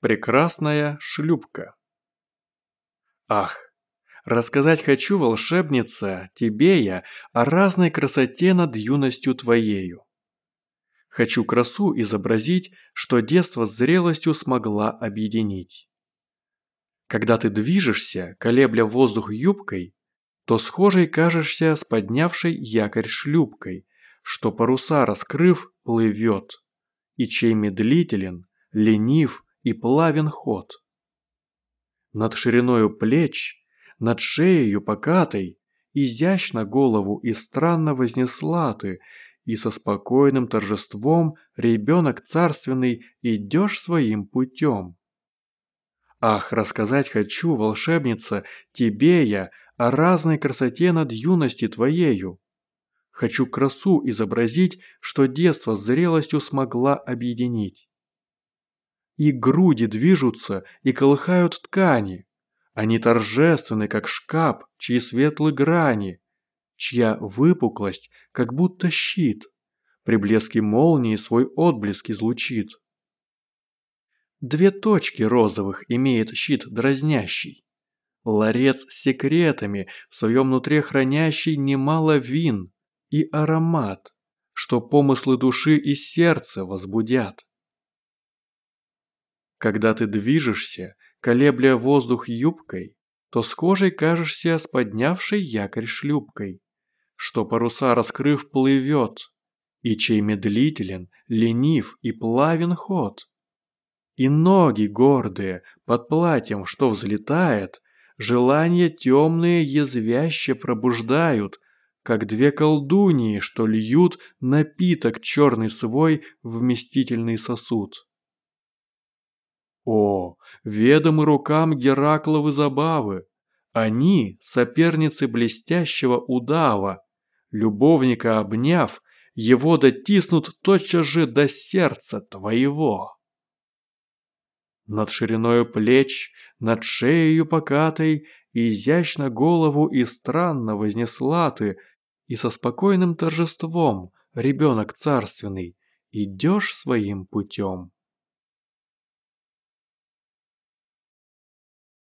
Прекрасная шлюпка. Ах, рассказать хочу, волшебница, тебе я о разной красоте над юностью твоею. Хочу красу изобразить, что детство с зрелостью смогла объединить. Когда ты движешься, колебля воздух юбкой, то схожей кажешься с поднявшей якорь шлюпкой, что паруса раскрыв плывет, и чей медлителен, ленив и плавен ход. Над шириною плеч, над шеей покатой, изящно голову и странно вознесла ты, и со спокойным торжеством ребенок царственный идешь своим путем. Ах, рассказать хочу, волшебница, тебе я о разной красоте над юности твоею. Хочу красу изобразить, что детство с зрелостью смогла объединить и груди движутся и колыхают ткани. Они торжественны, как шкаф, чьи светлые грани, чья выпуклость, как будто щит, при блеске молнии свой отблеск излучит. Две точки розовых имеет щит дразнящий. Ларец с секретами, в своем внутри хранящий немало вин и аромат, что помыслы души и сердца возбудят. Когда ты движешься, колебля воздух юбкой, то с кожей кажешься с поднявшей якорь шлюпкой, что паруса раскрыв плывет, и чей медлителен, ленив и плавен ход. И ноги гордые, под платьем, что взлетает, желания темные язвяще пробуждают, как две колдуньи, что льют напиток черный свой в вместительный сосуд. О, ведомы рукам Геракловы забавы. Они – соперницы блестящего удава. Любовника обняв, его дотиснут тотчас же до сердца твоего. Над шириною плеч, над шеей покатой, изящно голову и странно вознесла ты, и со спокойным торжеством, ребенок царственный, идешь своим путем.